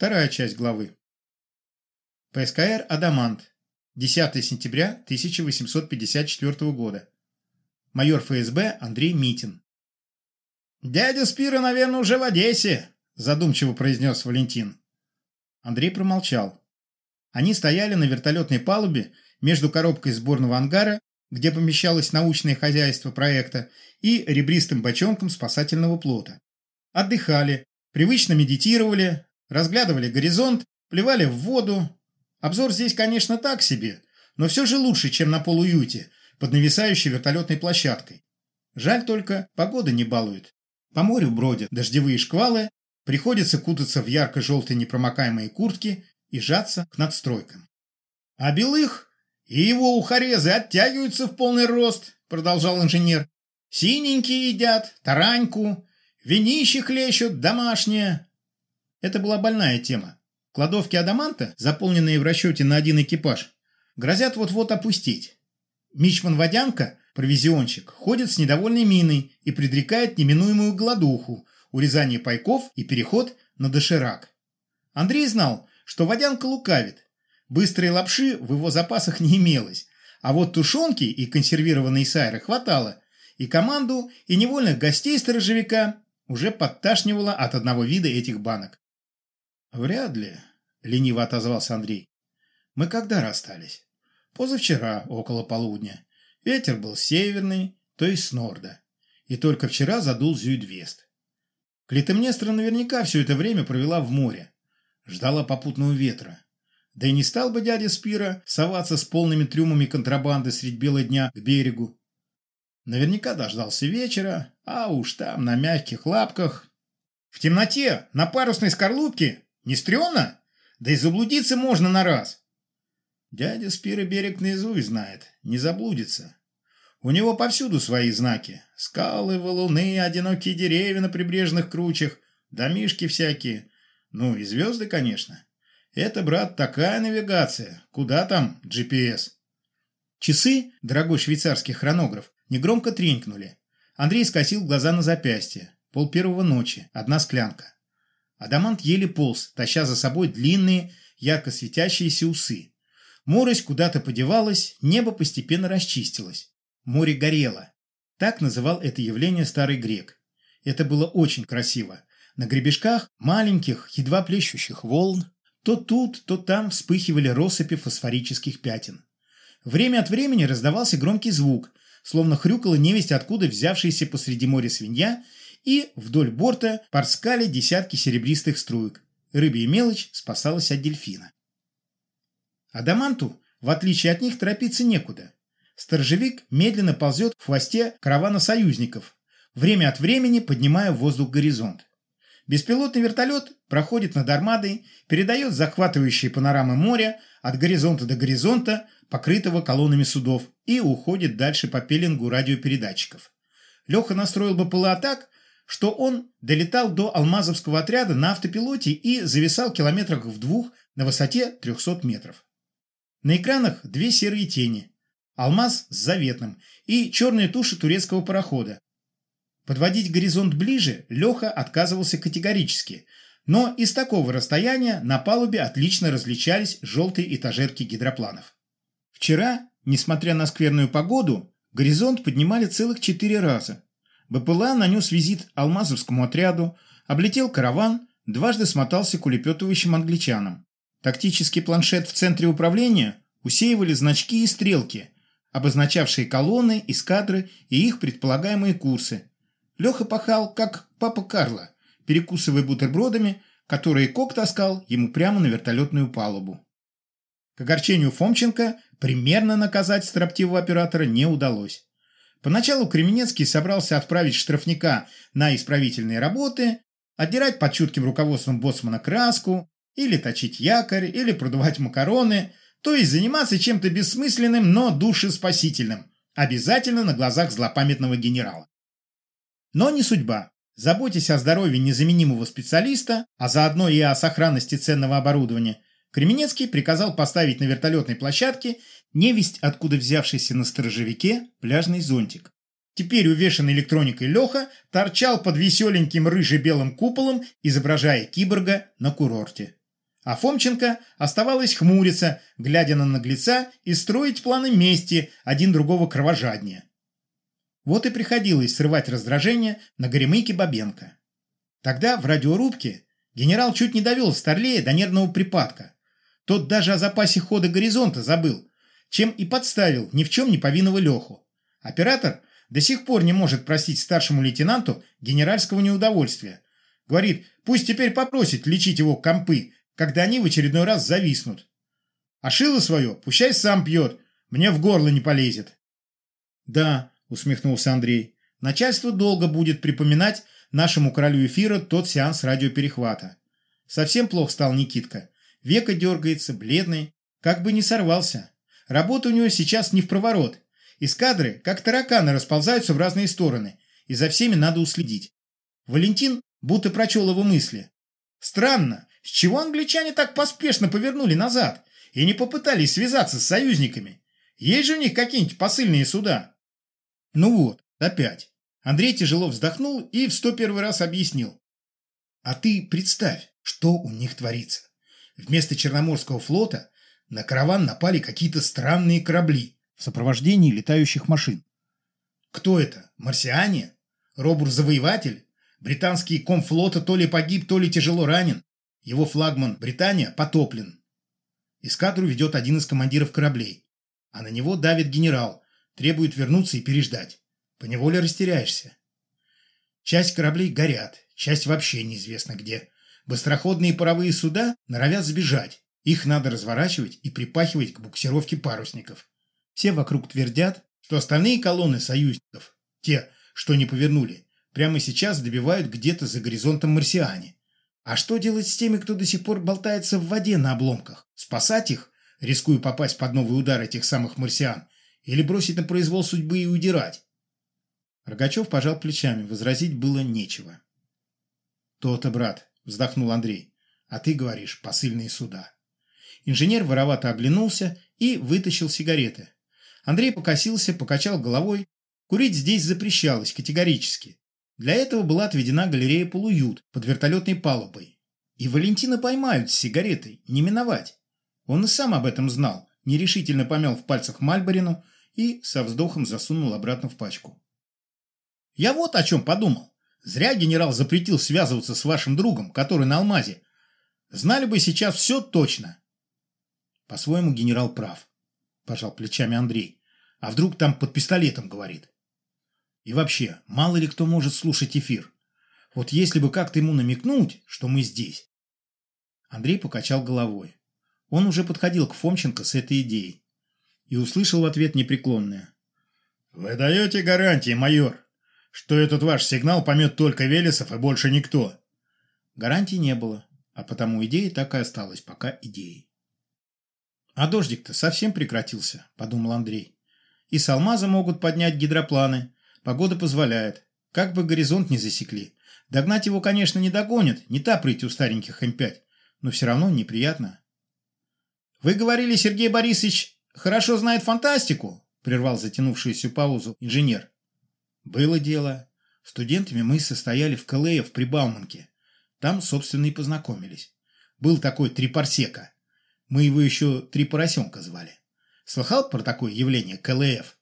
Вторая часть главы. ПСКР «Адамант». 10 сентября 1854 года. Майор ФСБ Андрей Митин. «Дядя Спира, наверное, уже в Одессе», – задумчиво произнес Валентин. Андрей промолчал. Они стояли на вертолетной палубе между коробкой сборного ангара, где помещалось научное хозяйство проекта, и ребристым бочонком спасательного плота. Отдыхали, привычно медитировали, разглядывали горизонт, плевали в воду. Обзор здесь, конечно, так себе, но все же лучше, чем на полуюте, под нависающей вертолетной площадкой. Жаль только, погода не балует. По морю бродят дождевые шквалы, приходится кутаться в ярко-желтые непромокаемые куртки и жаться к надстройкам. А белых и его ухарезы оттягиваются в полный рост, продолжал инженер. Синенькие едят, тараньку, винище хлещут, домашнее. Это была больная тема. Кладовки Адаманта, заполненные в расчете на один экипаж, грозят вот-вот опустить. Мичман Водянка, провизионщик, ходит с недовольной миной и предрекает неминуемую голодуху, урезание пайков и переход на доширак. Андрей знал, что Водянка лукавит. Быстрой лапши в его запасах не имелось, а вот тушенки и консервированные сайры хватало, и команду, и невольных гостей сторожевика уже подташнивало от одного вида этих банок. «Вряд ли», — лениво отозвался Андрей. «Мы когда расстались?» «Позавчера, около полудня. Ветер был северный, то есть с норда. И только вчера задул Зюдвест. Клитемнестра наверняка все это время провела в море. Ждала попутного ветра. Да и не стал бы дядя Спира соваться с полными трюмами контрабанды средь бела дня к берегу. Наверняка дождался вечера, а уж там на мягких лапках. В темноте, на парусной скорлупке не стрёмно? Да и заблудиться можно на раз. Дядя Спира берег наизусть знает, не заблудится. У него повсюду свои знаки. Скалы, валуны, одинокие деревья на прибрежных кручах, домишки всякие. Ну и звезды, конечно. Это, брат, такая навигация. Куда там GPS? Часы, дорогой швейцарский хронограф, негромко тренькнули. Андрей скосил глаза на запястье. Пол первого ночи, одна склянка. Адамант еле полз, таща за собой длинные, ярко светящиеся усы. Морось куда-то подевалась, небо постепенно расчистилось. Море горело. Так называл это явление старый грек. Это было очень красиво. На гребешках маленьких, едва плещущих волн то тут, то там вспыхивали россыпи фосфорических пятен. Время от времени раздавался громкий звук, словно хрюкала невесть откуда взявшаяся посреди моря свинья и вдоль борта порскали десятки серебристых струек. Рыбья мелочь спасалась от дельфина. Адаманту, в отличие от них, торопиться некуда. Сторожевик медленно ползет в хвосте каравана союзников, время от времени поднимая в воздух горизонт. Беспилотный вертолет проходит над армадой, передает захватывающие панорамы моря от горизонта до горизонта, покрытого колоннами судов, и уходит дальше по пеленгу радиопередатчиков. Леха настроил БПЛА так, что он долетал до алмазовского отряда на автопилоте и зависал километрах в двух на высоте 300 метров. На экранах две серые тени. Алмаз с заветным и черные туши турецкого парохода. Подводить горизонт ближе Леха отказывался категорически, но из такого расстояния на палубе отлично различались желтые этажерки гидропланов. Вчера, несмотря на скверную погоду, горизонт поднимали целых четыре раза – БПЛА нанес визит алмазовскому отряду, облетел караван, дважды смотался к улепетывающим англичанам. Тактический планшет в центре управления усеивали значки и стрелки, обозначавшие колонны, эскадры и их предполагаемые курсы. Леха пахал, как папа Карло, перекусывая бутербродами, которые Кок таскал ему прямо на вертолетную палубу. К огорчению Фомченко примерно наказать строптивого оператора не удалось. Поначалу Кременецкий собрался отправить штрафника на исправительные работы, отдирать под чутким руководством боссмана краску, или точить якорь, или продувать макароны, то есть заниматься чем-то бессмысленным, но душеспасительным, обязательно на глазах злопамятного генерала. Но не судьба. Заботясь о здоровье незаменимого специалиста, а заодно и о сохранности ценного оборудования, Кременецкий приказал поставить на вертолетной площадке невесть, откуда взявшийся на сторожевике, пляжный зонтик. Теперь увешанный электроникой Леха торчал под веселеньким рыже-белым куполом, изображая киборга на курорте. А Фомченко оставалось хмуриться, глядя на наглеца и строить планы мести один другого кровожаднее. Вот и приходилось срывать раздражение на горемыке Бабенко. Тогда в радиорубке генерал чуть не довел Старлея до нервного припадка. Тот даже о запасе хода горизонта забыл, чем и подставил ни в чем не повинного Леху. Оператор до сих пор не может простить старшему лейтенанту генеральского неудовольствия. Говорит, пусть теперь попросит лечить его компы, когда они в очередной раз зависнут. А шило свое пущай сам пьет, мне в горло не полезет. Да, усмехнулся Андрей, начальство долго будет припоминать нашему королю эфира тот сеанс радиоперехвата. Совсем плохо стал Никитка. Века дергается, бледный, как бы не сорвался. Работа у него сейчас не в проворот. Из кадры, как тараканы, расползаются в разные стороны, и за всеми надо уследить. Валентин будто прочел его мысли. Странно, с чего англичане так поспешно повернули назад и не попытались связаться с союзниками? Есть же у них какие-нибудь посыльные суда? Ну вот, опять. Андрей тяжело вздохнул и в сто первый раз объяснил. А ты представь, что у них творится. Вместо Черноморского флота на караван напали какие-то странные корабли в сопровождении летающих машин. Кто это? Марсиане? Робур-завоеватель? Британский комфлота то ли погиб, то ли тяжело ранен. Его флагман Британия потоплен. Эскадру ведет один из командиров кораблей, а на него давит генерал, требует вернуться и переждать. Поневоле растеряешься. Часть кораблей горят, часть вообще неизвестно где. Быстроходные паровые суда норовят сбежать. Их надо разворачивать и припахивать к буксировке парусников. Все вокруг твердят, что остальные колонны союзников, те, что не повернули, прямо сейчас добивают где-то за горизонтом марсиане. А что делать с теми, кто до сих пор болтается в воде на обломках? Спасать их, рискуя попасть под новый удар этих самых марсиан, или бросить на произвол судьбы и удирать? Рогачев пожал плечами, возразить было нечего. «То-то, брат», — вздохнул Андрей, — «а ты говоришь, посыльные суда». Инженер воровато оглянулся и вытащил сигареты. Андрей покосился, покачал головой. Курить здесь запрещалось категорически. Для этого была отведена галерея полуют под вертолетной палубой. И Валентина поймают с сигаретой, не миновать. Он и сам об этом знал, нерешительно помял в пальцах Мальборину и со вздохом засунул обратно в пачку. «Я вот о чем подумал. Зря генерал запретил связываться с вашим другом, который на Алмазе. Знали бы сейчас все точно». По-своему генерал прав, пожал плечами Андрей. А вдруг там под пистолетом говорит? И вообще, мало ли кто может слушать эфир. Вот если бы как-то ему намекнуть, что мы здесь. Андрей покачал головой. Он уже подходил к Фомченко с этой идеей. И услышал в ответ непреклонное. «Вы даете гарантии, майор, что этот ваш сигнал поймет только Велесов и больше никто?» Гарантий не было, а потому идея так и осталась пока идеей. «А дождик-то совсем прекратился», — подумал Андрей. «И с алмаза могут поднять гидропланы, Погода позволяет. Как бы горизонт не засекли. Догнать его, конечно, не догонят, не та прыть у стареньких М5, но все равно неприятно. «Вы говорили, Сергей Борисович хорошо знает фантастику?» – прервал затянувшуюся паузу инженер. «Было дело. Студентами мы состояли в КЛЭ в Прибауманке. Там, собственно, и познакомились. Был такой трипарсека. Мы его еще три поросенка звали. Слыхал про такое явление КЛФ?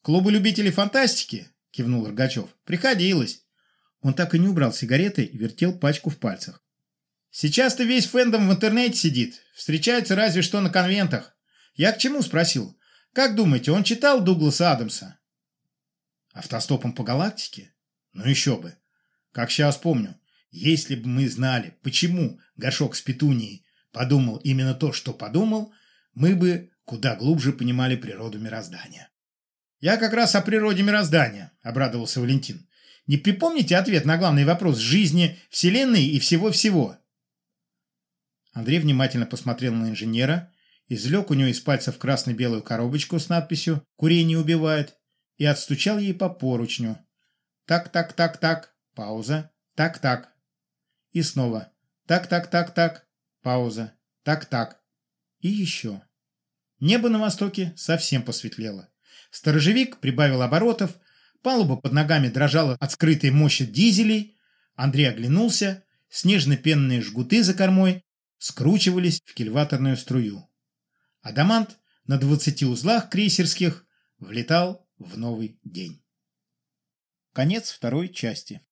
«Клубы любителей фантастики?» – кивнул Рогачев. «Приходилось». Он так и не убрал сигареты и вертел пачку в пальцах. «Сейчас-то весь фэндом в интернете сидит. Встречается разве что на конвентах. Я к чему спросил? Как думаете, он читал Дугласа Адамса?» «Автостопом по галактике? Ну еще бы. Как сейчас помню, если бы мы знали, почему горшок с петунией подумал именно то, что подумал, мы бы куда глубже понимали природу мироздания». «Я как раз о природе мироздания», – обрадовался Валентин. «Не припомните ответ на главный вопрос жизни, Вселенной и всего-всего?» Андрей внимательно посмотрел на инженера, извлек у него из пальцев красно-белую коробочку с надписью «Курение убивает» и отстучал ей по поручню. «Так-так-так-так», пауза, «так-так». И снова «так-так-так-так», пауза, «так-так». И еще. Небо на востоке совсем посветлело. Сторожевик прибавил оборотов, палуба под ногами дрожала от скрытой мощи дизелей. Андрей оглянулся, снежно-пенные жгуты за кормой скручивались в кильваторную струю. Адамант на 20 узлах крейсерских влетал в новый день. Конец второй части.